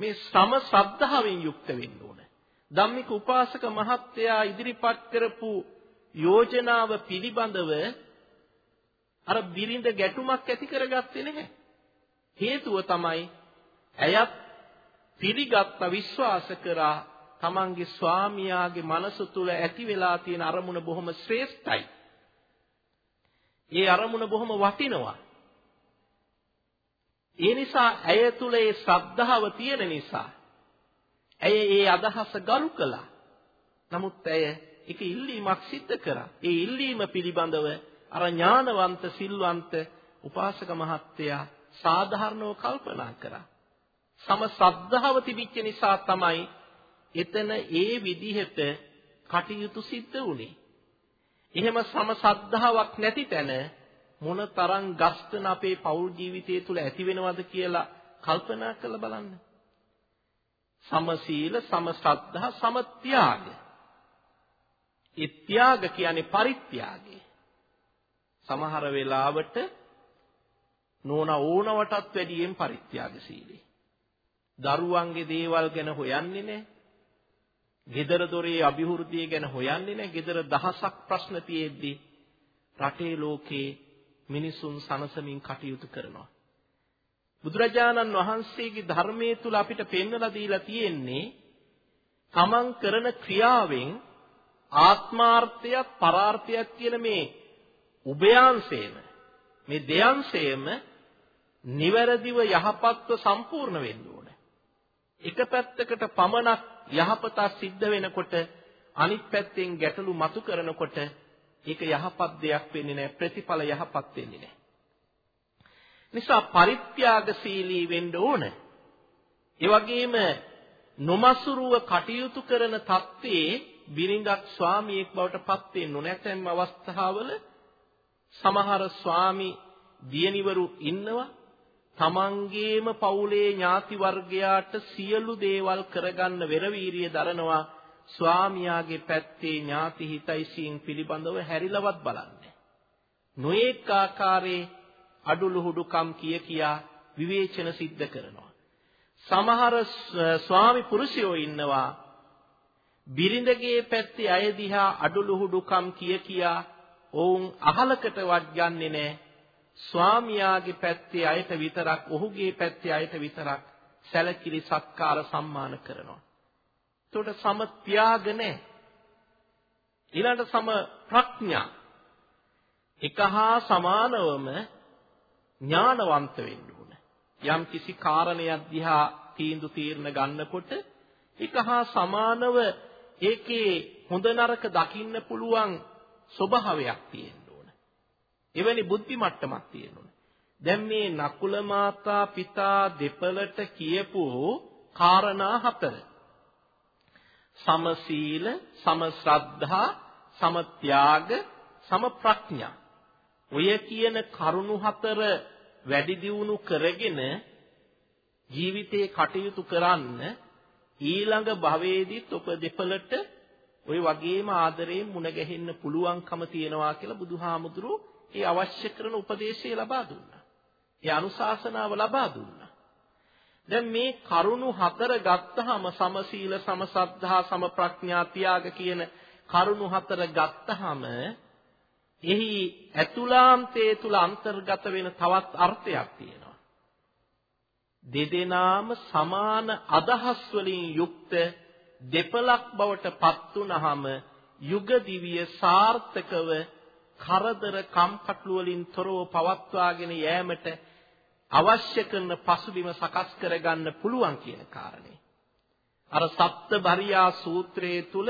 මේ සම ශ්‍රද්ධාවෙන් යුක්ත වෙන්න ඕන. ධම්මික උපාසක මහත්තයා ඉදිරිපත් කරපු යෝජනාව පිළිබඳව අර බිරිඳ ගැටුමක් ඇති කරගත්තේ නැහැ. හේතුව තමයි ඇයත් පිළිගත්ත විශ්වාස කරා තමන්ගේ ස්වාමියාගේ මනස තුල ඇති වෙලා තියෙන අරමුණ බොහොම ශ්‍රේෂ්ඨයි. ඒ අරමුණ බොහොම වටිනවා. ඒ නිසා ඇය තුල ඒ ශ්‍රද්ධාව තියෙන නිසා ඇය ඒ අදහස ගරු කළා. නමුත් ඇය එක ඉල්ලීමක් සිද්ධ කරා. ඒ ඉල්ලීම පිළිබඳව අර ඥානවන්ත සිල්වන්ත උපාසක මහත්තයා සාධාරණව කල්පනා කරා. සම ශ්‍රද්ධාව තිබිච්ච නිසා තමයි එතන ඒ විදිහට කටයුතු සිද්ධ වුනේ. එහෙම සම ශ්‍රද්ධාවක් නැති තැන මොන තරම් ගස්තන අපේ පෞල් ජීවිතය තුළ ඇති වෙනවද කියලා කල්පනා කරලා බලන්න. සම සීල, සම ශ්‍රද්ධා, සම ත්‍යාග. ඒ ත්‍යාග කියන්නේ පරිත්‍යාගය. සමහර වෙලාවට නෝන ඕනවටත් වැඩියෙන් පරිත්‍යාගශීලී. දරුවන්ගේ දේවල් ගැන හොයන්නේ නැහැ. gedara dore අභිවෘද්ධිය ගැන හොයන්නේ නැහැ. gedara දහසක් ප්‍රශ්න තියෙද්දි රටේ ලෝකේ මිනිසුන් සනසමින් කටයුතු කරනවා. බුදුරජාණන් වහන්සේගේ ධර්මයේ තුල අපිට පෙන්වලා දීලා තියෙන්නේ තමන් කරන ක්‍රියාවෙන් ආත්මාර්ථයත් පරාර්ථයත් කියන මේ උභයාංශේම මේ දෙයංශේම නිවැරදිව යහපත්ව සම්පූර්ණ වෙන්න ඕන. එක පැත්තකට පමණක් යහපත සිද්ධ වෙනකොට අනිත් පැත්තෙන් ගැටලු මතු කරනකොට ඒක යහපත් දෙයක් වෙන්නේ නැහැ ප්‍රතිඵල යහපත් වෙන්නේ නැහැ. නිසා පරිත්‍යාගශීලී වෙන්න ඕන. ඒ වගේම නොමසුරුව කටයුතු කරන தත්ත්වයේ බිරිඳක් ස්වාමියෙක් බවට පත් වෙන්න ඕන. නැත්නම් අවස්ථාවල සමහර ස්වාමි දියණිවරු ඉන්නවා තමන්ගේම පවුලේ ඥාති වර්ගයාට සියලු දේවල් කරගන්න වෙරවීරිය දරනවා ස්වාමියාගේ පැත්තේ ඥාති හිතයිසීන් පිළිබඳව හැරිලවත් බලන්නේ. නොඑක ආකාරයේ අඩුලුහුඩුකම් කිය කියා විවේචන සිද්ධ කරනවා. සමහර ස්වාමි පුරුෂයෝ ඉන්නවා බිරිඳගේ පැත්තේ අය දිහා අඩුලුහුඩුකම් කිය කියා ඔවුන් අහලකටවත් ගන්නෙ නෑ ස්වාමියාගේ පැත්තේ අයට විතරක් ඔහුගේ පැත්තේ අයට විතරක් සැලකිලි සත්කාර සම්මාන කරනවා. එතකොට සම ත්‍යාග නැහැ. ඊළඟට සම ප්‍රඥා. එක හා සමානවම ඥානවන්ත වෙන්න ඕන. යම් කිසි කාරණයක් දිහා තීන්දුව තීරණ ගන්නකොට එක හා සමානව ඒකේ හොඳ නරක දකින්න පුළුවන් ස්වභාවයක් තියෙන්න ඕන. එවැනි බුද්ධි මට්ටමක් තියෙන්න ඕන. දැන් මේ නකුල මාතා පිතා දෙපළට කියපු කාරණා හතර. සමසීල, සමශ්‍රද්ධා, සමත්‍යාග, සමප්‍රඥා. ඔය කියන කරුණු හතර වැඩි දියුණු කරගෙන ජීවිතේ කටයුතු කරන්න ඊළඟ භවයේදීත් ඔබ දෙපළට ওই වගේම ආදරයෙන් මුණ ගැහෙන්න පුළුවන්කම තියෙනවා කියලා බුදුහාමුදුරුවෝ ඒ අවශ්‍ය කරන උපදේශය ලබා දුන්නා. ඒ අනුශාසනාව ලබා දුන්නා. දැන් මේ කරුණු හතර ගත්තාම සමසීල සමසද්ධා සමප්‍රඥා තියාග කියන කරුණු හතර ගත්තාම එහි ඇතුළාන්තයේ තුල අන්තර්ගත වෙන තවත් අර්ථයක් තියෙනවා. දෙදෙනාම සමාන අදහස් වලින් යුක්ත දෙපලක් බවට පත් වුනහම යුග දිවිය සාර්ථකව කරදර කම්කටොළු වලින් තොරව පවත්වාගෙන යෑමට අවශ්‍ය කරන පසුබිම සකස් කරගන්න පුළුවන් කියන කාරණේ. අර සප්තබරියා සූත්‍රයේ තුල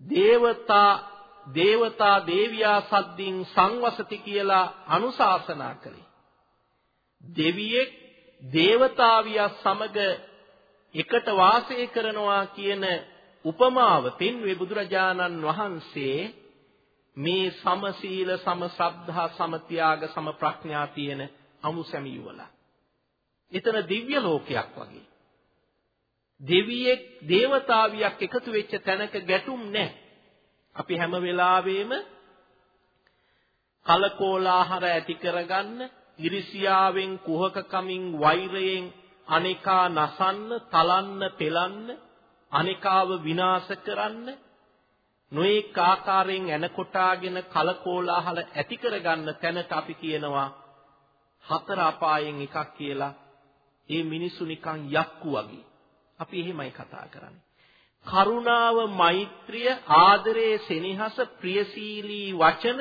දේවතා දේවතා දේවියා සද්දින් සංවසති කියලා අනුශාසනා කළේ. දෙවියෙක් දේවතාවියා සමග එකට වාසය කරනවා කියන උපමාව පෙන්වේ බුදුරජාණන් වහන්සේ මේ සමසීල සමශ්‍රද්ධා සමත්‍යාග සමප්‍රඥා තියෙන අමුසැමියුවල. එතන දිව්‍ය ලෝකයක් වගේ. දෙවියෙක් දේවතාවියක් එකතු වෙච්ච තැනක ගැටුම් නැහැ. අපි හැම වෙලාවෙම කලකෝලාහල ඇති කරගන්න, ඉරිසියාවෙන්, කුහකකමින්, වෛරයෙන් අනිකා නසන්න, තලන්න, පෙලන්න, අනිකාව විනාශ කරන්න නොඑක ආකාරයෙන් එනකොටාගෙන කලකෝලාහල ඇති කරගන්න තැනට අපි කියනවා හතර අපායෙන් එකක් කියලා. ඒ මිනිස්සු නිකන් යක්කු වගේ. අපි එහෙමයි කතා කරන්නේ. කරුණාව, මෛත්‍රිය, ආදරය, සෙනෙහස, ප්‍රියශීලී වචන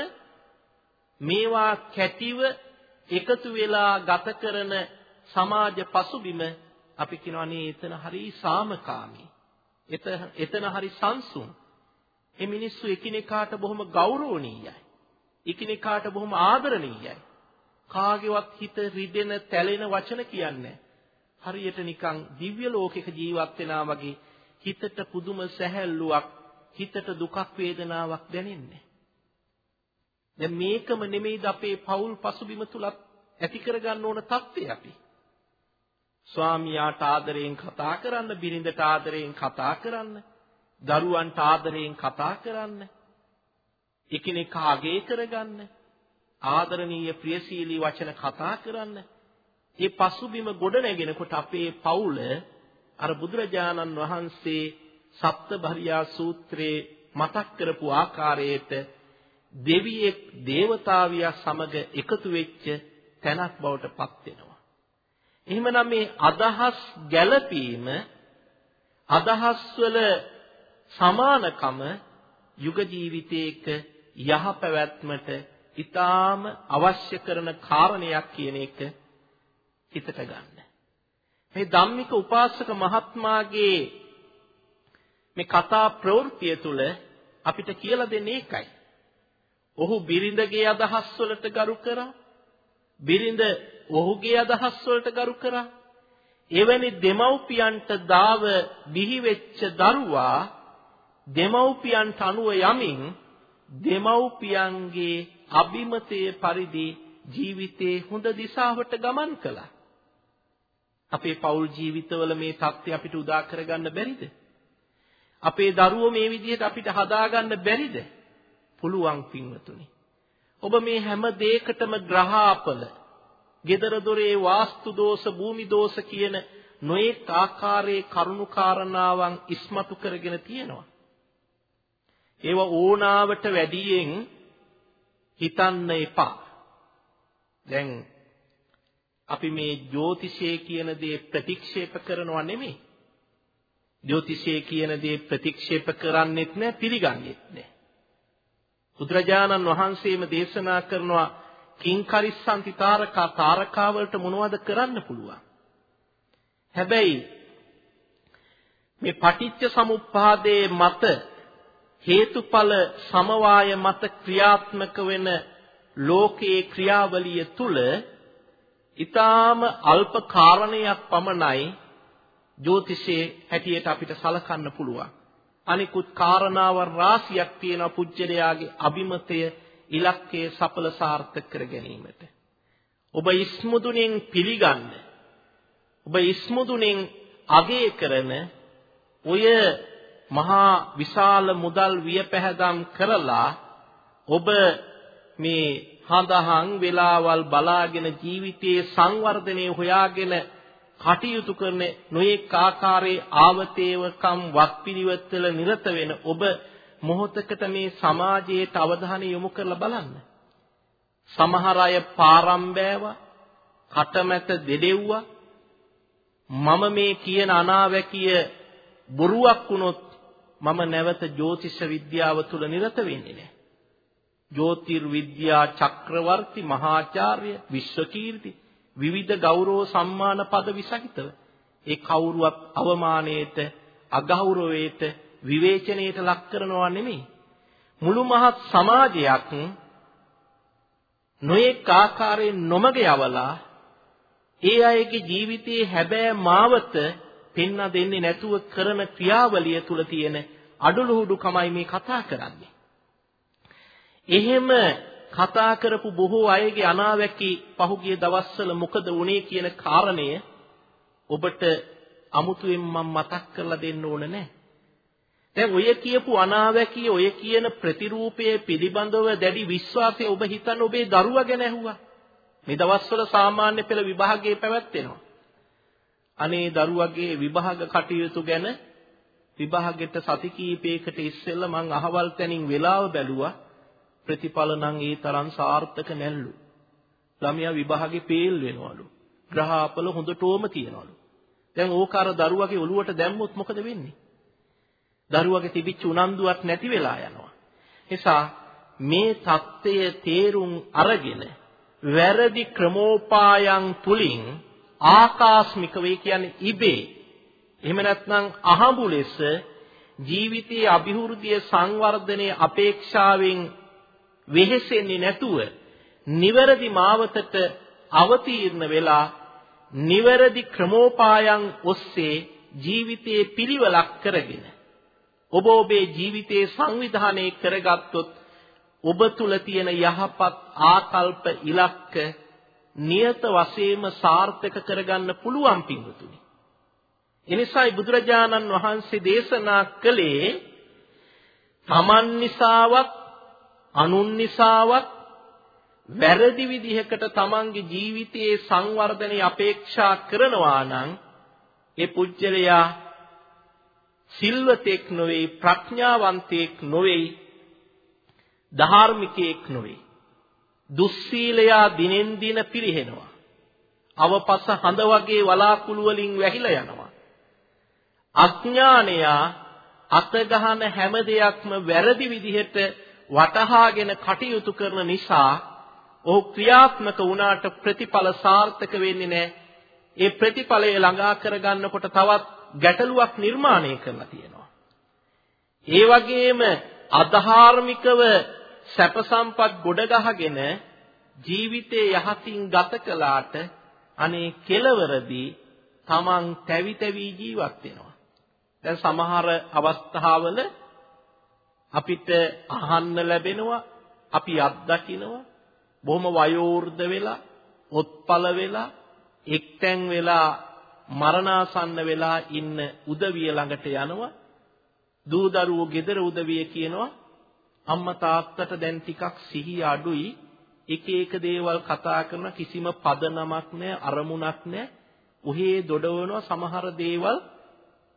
මේවා කැටිව එකතු වෙලා ගත කරන සමාජ පසුබිම අපි කියනවානේ එතන හරි සාමකාමී. එතන හරි සංසුන්. මේ මිනිස්සු එකිනෙකාට බොහොම ගෞරවණීයයි. එකිනෙකාට බොහොම ආදරණීයයි. කාගේවත් හිත රිදෙන, තැලෙන වචන කියන්නේ හරියට නිකන් දිව්‍ය ලෝකයක ජීවත් වෙනා වගේ හිතට පුදුම සැහැල්ලුවක්, හිතට දුකක් වේදනාවක් දැනෙන්නේ. දැන් මේකම නෙමෙයිද අපේ පෞල් පසුබිම තුලත් ඇති කරගන්න ඕන தත්ත්වය අපි. ස්වාමියාට ආදරයෙන් කතා කරන්න, බිරිඳට ආදරයෙන් කතා කරන්න, දරුවන්ට ආදරයෙන් කතා කරන්න, එකිනෙකා අගය කරගන්න, ආදරණීය ප්‍රියශීලී වචන කතා කරන්න. මේ පසුබිම ගොඩ නැගෙනකොට අපේ පවුල අර බුදුරජාණන් වහන්සේ සප්තභරියා සූත්‍රයේ මතක් කරපු ආකාරයට දෙවියෙක් දේවතාවියා සමග එකතු වෙච්ච තැනක් බවට පත් වෙනවා. එහෙමනම් මේ අදහස් ගැළපීම අදහස් වල සමානකම යුග ජීවිතයක යහපැවැත්මට ඊටාම අවශ්‍ය කරන කාරණයක් කියන එක හිතට ගන්න. මේ ධම්මික උපාසක මහත්මයාගේ මේ කතා ප්‍රවෘත්තිය තුළ අපිට කියලා දෙන්නේ ඒකයි. ඔහු බිරිඳගේ අදහස් වලට ගරු කරා. බිරිඳ ඔහුගේ අදහස් වලට ගරු කරා. එවැනි දෙමව්පියන්ට දාව බිහි වෙච්ච දරුවා දෙමව්පියන්ට අනුව යමින් දෙමව්පියන්ගේ අභිමතයේ පරිදි ජීවිතේ හොඳ දිශාවට ගමන් කළා. අපේ පෞල් ජීවිතවල මේ தත්ත්වය අපිට උදා කරගන්න බැරිද? අපේ දරුවෝ මේ විදිහට අපිට හදාගන්න බැරිද? පුළුවන් පින්වතුනි. ඔබ මේ හැම දෙයකටම ග්‍රහාපල, gedara dore වාස්තු දෝෂ, භූමි දෝෂ කියන නොඑක ආකාරයේ කරුණු කාරණාවන් ඉස්මතු කරගෙන තියෙනවා. ඒව ඕනාවට වැඩියෙන් හිතන්න එපා. දැන් අපි මේ ජ්‍යොතිෂය කියන දේ ප්‍රතික්ෂේප කරනවා නෙමෙයි. ජ්‍යොතිෂය කියන දේ ප්‍රතික්ෂේප කරන්නෙත් නෑ පිළිගන්නෙත් නෑ. බුදුරජාණන් වහන්සේම දේශනා කරනවා කිංකරිස්සන්ති තාරකා තාරකා වලට මොනවද කරන්න පුළුවන්. හැබැයි මේ පටිච්ච සමුප්පාදයේ මත හේතුඵල සමவாய මත ක්‍රියාත්මක වෙන ලෝකයේ ක්‍රියාවලිය තුල ඊටාම අල්ප කාරණයක් පමණයි ජ්‍යොතිෂයේ හැටියට අපිට සලකන්න පුළුවන්. අනිකුත් කාරණාව රාශියක් තියෙන පුජ්‍යලයාගේ අභිමතය ඉලක්කයේ සඵල සාර්ථක කර ගැනීමට. ඔබ ඉස්මුදුනෙන් පිළිගන්න. ඔබ ඉස්මුදුනෙන් අගය කරන ඔය මහා විශාල මුදල් වියපැහැදම් කරලා ඔබ මේ හඳහන් වෙලාවල් බලාගෙන ජීවිතයේ සංවර්ධනය හොයාගෙන කටයුතු කරන නොඑක ආකාරයේ ආවතේවකම් වක්පිළිවෙත්වල නිරත වෙන ඔබ මොහොතකට මේ සමාජයට අවධානය යොමු කරලා බලන්න. සමහර අය පාරම්බෑවා, කටමැත දෙදෙව්වා. මම මේ කියන අනාවැකිය බොරුවක් වුණොත් මම නැවත ජ්‍යොතිෂ විද්‍යාව තුල නිරත වෙන්නේ නැහැ. ජ්‍යොතිර්විද්‍යා චක්‍රවර්ති මහාචාර්ය විශ්වකීර්ති විවිධ ගෞරව සම්මාන පද විසහිතව ඒ කවුරුවත් අවමානයට අගෞරවයට විවේචනයට ලක් කරනවා නෙමෙයි මුළු මහත් සමාජයක් නොඑක ආකාරයෙන් නොමග යවලා ඒ අයගේ ජීවිතයේ හැබෑ මාවත පෙන්න දෙන්නේ නැතුව කරන ක්‍රියාවලිය තුල තියෙන අඩලුහුඩුකමයි මේ කතා කරන්නේ. එහෙම කතා කරපු බොහෝ අයගේ අනාවැකි පහුගිය දවස්වල මොකද වුනේ කියන කාරණය ඔබට අමුතුවෙන් මම මතක් කරලා දෙන්න ඕන නැහැ. දැන් ඔය කියපු අනාවැකිය ඔය කියන ප්‍රතිරූපයේ පිළිබඳව දැඩි විශ්වාසය ඔබ හිතන ඔබේ දරුවා ගැන ඇහුවා. මේ දවස්වල සාමාන්‍ය පෙළ විභාගයේ පැවැත්වෙනවා. අනේ දරුවගේ විභාග කටයුතු ගැන විභාගෙට සති කීපයකට ඉස්සෙල්ලා මං අහවල් තැනින් වෙලාව බැලුවා ප්‍රතිඵල නම් ඒ තරම් සාර්ථක නැල්ලු. ළමයා විභාගේ පේල් වෙනවලු. ග්‍රහාපල හොඳටම තියනවලු. දැන් ඕක අර දරුවගේ ඔළුවට දැම්මොත් මොකද වෙන්නේ? දරුවගේ තිබිච්ච උනන්දුවක් නැති වෙලා යනවා. නිසා මේ தත්ත්වය තේරුම් අරගෙන වැරදි ක්‍රමෝපායන් තුලින් ආකාස්මික වේ කියන්නේ ඉබේ එහෙම නැත්නම් අහඹු ලෙස ජීවිතයේ અભිවෘද්ධිය සංවර්ධනයේ අපේක්ෂාවෙන් වෙහෙසෙන්නේ නැතුව නිවැරදි මාවතට අවතීර්ණ වෙලා නිවැරදි ක්‍රමෝපායන් ඔස්සේ ජීවිතයේ පිළිවෙලක් කරගෙන ඔබ ඔබේ ජීවිතයේ සංවිධානය කරගත්තොත් ඔබ තුල තියෙන යහපත් ආකල්ප ඉලක්ක නියත වශයෙන්ම සාර්ථක කරගන්න පුළුවන් පින්වතුනි. එනිසායි බුදුරජාණන් වහන්සේ දේශනා කළේ තමන් නිසාවත් අනුන් නිසාවත් වැරදි විදිහකට තමන්ගේ ජීවිතයේ සංවර්ධනය අපේක්ෂා කරනවා නම් ඒ පුජ්‍යලයා සිල්වතෙක් නොවේ ප්‍රඥාවන්තයෙක් නොවේ ධාර්මිකයෙක් නොවේ. දුස්සීලයා දිනෙන් දින පිරිහෙනවා. අවපස හඳ වගේ වලාකුළු වලින් වැහිලා යනවා. අඥානයා අත ගහන හැම දෙයක්ම වැරදි විදිහට වටහාගෙන කටයුතු කරන නිසා ඔහු ක්‍රියාත්මක වුණාට ප්‍රතිඵල සාර්ථක වෙන්නේ නැහැ. ඒ ප්‍රතිඵලය ළඟා කරගන්නකොට තවත් ගැටලුවක් නිර්මාණය කරලා තියෙනවා. ඒ වගේම අධාර්මිකව සැප සම්පත් ගොඩ ගහගෙන ජීවිතේ යහතින් ගත කළාට අනේ කෙලවරදී තමන් තැවි තැවි ජීවත් වෙනවා. දැන් සමහර අවස්ථාවල අපිට අහන්න ලැබෙනවා අපි අත්දකිනවා බොහොම වයෝවෘද්ධ වෙලා ඔත්පල වෙලා එක්තැන් වෙලා මරණාසන්න වෙලා ඉන්න උදවිය ළඟට යනවා දූ දරුවෝ ගෙදර උදවිය කියනවා අම්මා තාත්තට දැන් ටිකක් සිහිය අඩුයි එක එක දේවල් කතා කරන කිසිම පදනමක් නැහැ අරමුණක් නැහැ ඔහේ දොඩවනවා සමහර දේවල්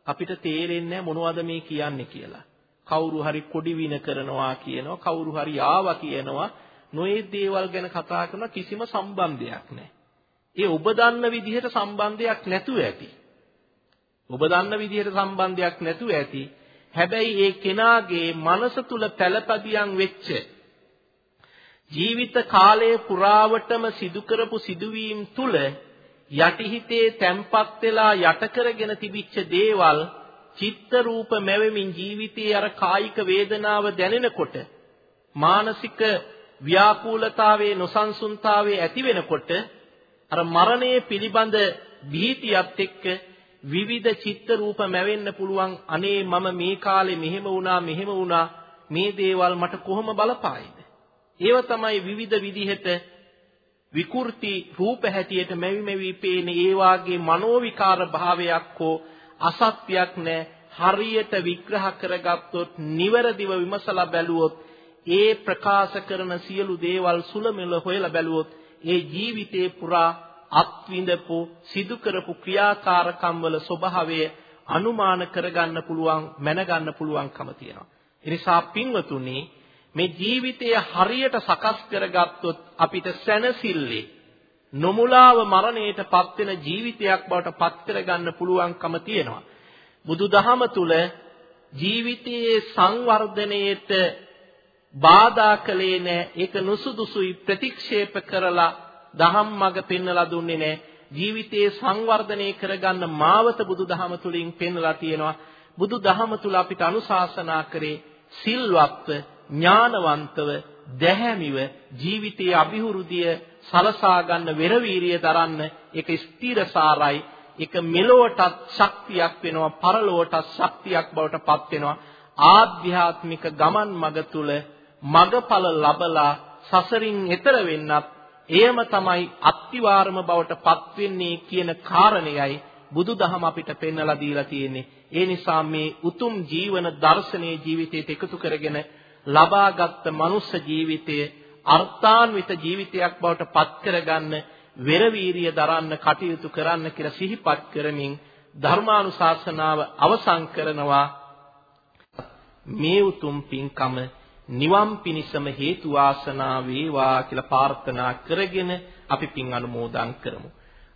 අපිට තේරෙන්නේ මොනවද මේ කියන්නේ කියලා. කවුරු හරි කොඩි වින කරනවා කියනවා, කවුරු හරි ආවා කියනවා, නොයේ දේවල් ගැන කතා කරන කිසිම සම්බන්ධයක් නැහැ. ඒ ඔබ දන්න විදිහට සම්බන්ධයක් නැතුව ඇති. ඔබ දන්න විදිහට සම්බන්ධයක් නැතුව ඇති. හැබැයි ඒ කෙනාගේ මනස තුල පළපදියම් වෙච්ච ජීවිත කාලයේ පුරාවටම සිදු කරපු සිදුවීම් තුල යටිහිතේ තැම්පත් වෙලා යට කරගෙන තිබිච්ච දේවල් චිත්ත රූප මැවෙමින් ජීවිතයේ අර කායික වේදනාව දැනෙනකොට මානසික ව්‍යාකූලතාවයේ නොසන්සුන්තාවයේ ඇති වෙනකොට අර මරණය පිළිබඳ භීතියත් එක්ක විවිධ චිත්ත රූප මැවෙන්න පුළුවන්. අනේ මම මේ කාලේ මෙහෙම වුණා මෙහෙම වුණා. මේ දේවල් මට කොහොම බලපායිද? ඒව තමයි විවිධ විදිහට විකෘති රූප හැටියට මෙවි මෙවි පේන ඒ වාගේ මනෝවිකාර භාවයක් හෝ අසත්‍යයක් නැ හරියට විග්‍රහ කරගත්තොත් නිවැරදිව විමසලා බැලුවොත් ඒ ප්‍රකාශ කරන සියලු දේවල් සුලමෙල හොයලා බැලුවොත් ඒ ජීවිතේ පුරා අත්විඳපු සිදු කරපු ක්‍රියාකාරකම් වල ස්වභාවය අනුමාන කරගන්න පුළුවන් මැනගන්න පුළුවන්කම තියෙනවා. ඒ නිසා පින්වතුනි මේ ජීවිතය හරියට සකස් කරගත්තොත් අපිට සැනසille නොමුලාව මරණයට පත්වෙන ජීවිතයක් බවට පත් කරගන්න පුළුවන්කම තියෙනවා. බුදුදහම තුල ජීවිතයේ සංවර්ධනයේට බාධා කළේ නැහැ. ඒක නුසුදුසුයි ප්‍රතික්ෂේප කරලා දහම් මඟ පෙන්වලා දුන්නේ නැහැ. ජීවිතයේ සංවර්ධනය කරගන්න මාවත බුදුදහම තුලින් පෙන්වලා තියෙනවා. බුදුදහම තුල අපිට අනුශාසනා කරේ සිල්වත්ව ඥානවන්තව දැහැමිව ජීවිතයේ અભිවෘද්ධිය සලසා ගන්න වෙරවීරිය දරන්න ඒක ස්ථිරසාරයි ඒක මෙලොවටත් ශක්තියක් වෙනවා පරලොවටත් ශක්තියක් බවට පත් වෙනවා ආධ්‍යාත්මික ගමන් මඟ තුල මගඵල ලබලා සසරින් එතර වෙන්නත් එයම තමයි අත්තිවාරම බවට පත් වෙන්නේ කියන කාරණයයි බුදුදහම අපිට පෙන්වලා දීලා තියෙන්නේ. ඒ නිසා මේ උතුම් ජීවන දර්ශනීය ජීවිතයට එකතු කරගෙන ලබාගත් මනුස්ස ජීවිතය අර්ථාන්විත ජීවිතයක් බවට පත් කරගන්න වෙරවීරිය දරන්න කටයුතු කරන්න කියලා සිහිපත් කරමින් ධර්මානුශාසනාව අවසන් කරනවා මේ උතුම් පින්කම නිවන් පිණසම හේතු වාසනා වේවා කියලා ප්‍රාර්ථනා කරගෙන අපි පින් අනුමෝදන් කරමු.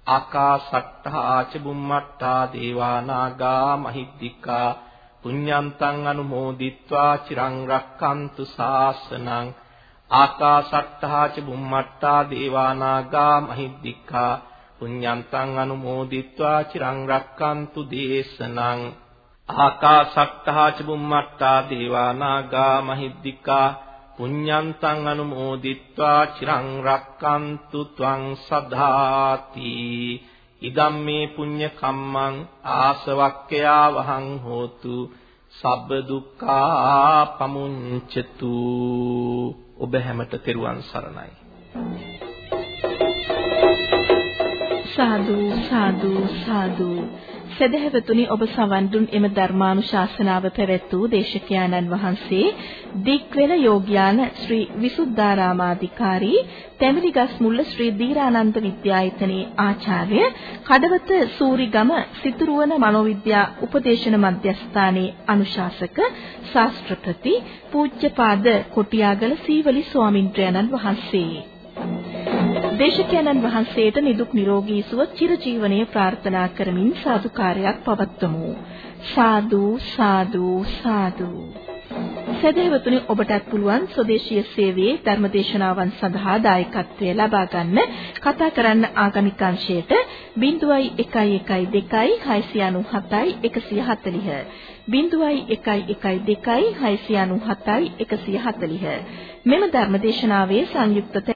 ආකාසට්ඨා චබුම්මට්ඨා දේවානාගා මහිද්దికා පුඤ්ඤන්තං අනුමෝදිත්වා චිරං රක්칸තු සාසනං ආකාසට්ඨා චබුම්මට්ඨා දේවානාගා මහිද්దికා පුඤ්ඤන්තං අනුමෝදිත්වා චිරං රක්칸තු දේශනං ආකාශත්තා ච බුම්මත්තා දේවානාගා මහිද්దికා පුඤ්ඤන්තං අනුමෝදිත්වා චිරං රක්칸තු ත්වං සදාති ඉදම් මේ පුඤ්ඤ කම්මං ආසවක්ඛයා වහං හෝතු සබ්බ දුක්ඛා පමුඤ්චතු ඔබ හැමත තෙරුවන් සරණයි සාදු සාදු සාදු. සදහැවතුනි ඔබ සවන් දුන් එම ධර්මානුශාසනාව පැවැත් වූ දේශකයාණන් වහන්සේ දික්වෙල යෝග්‍යාන ශ්‍රී විසුද්ධාරාමාධිකාරී තැඹිලිගස් මුල්ල ශ්‍රී දීරානන්ද විද්‍යායතනයේ ආචාර්ය කඩවත සූරිගම සිතුරුවන මනෝවිද්‍යා උපදේශන මධ්‍යස්ථානයේ අනුශාසක ශාස්ත්‍රපති පූජ්‍යපාද කොටියාගල සීවලි ස්වාමින්ද්‍රයන්න් වහන්සේ. දේශකයන්න් වහන්සේට නිදුක් නිරෝගී සුව චිරජීවනයේ ප්‍රාර්ථනා කරමින් සාදුකාරයක් පවත්වමු. සාදු සාදු සාදු. සදහවතුනි ඔබටත් පුළුවන් ස්වදේශීය සේවයේ ධර්මදේශනාවන් සඳහා දායකත්වය ලබා ගන්න කතා කරන්න ආගමික අංශයට 0112 697 140 0112 697 140 මෙම ධර්මදේශනාවේ සංයුක්ත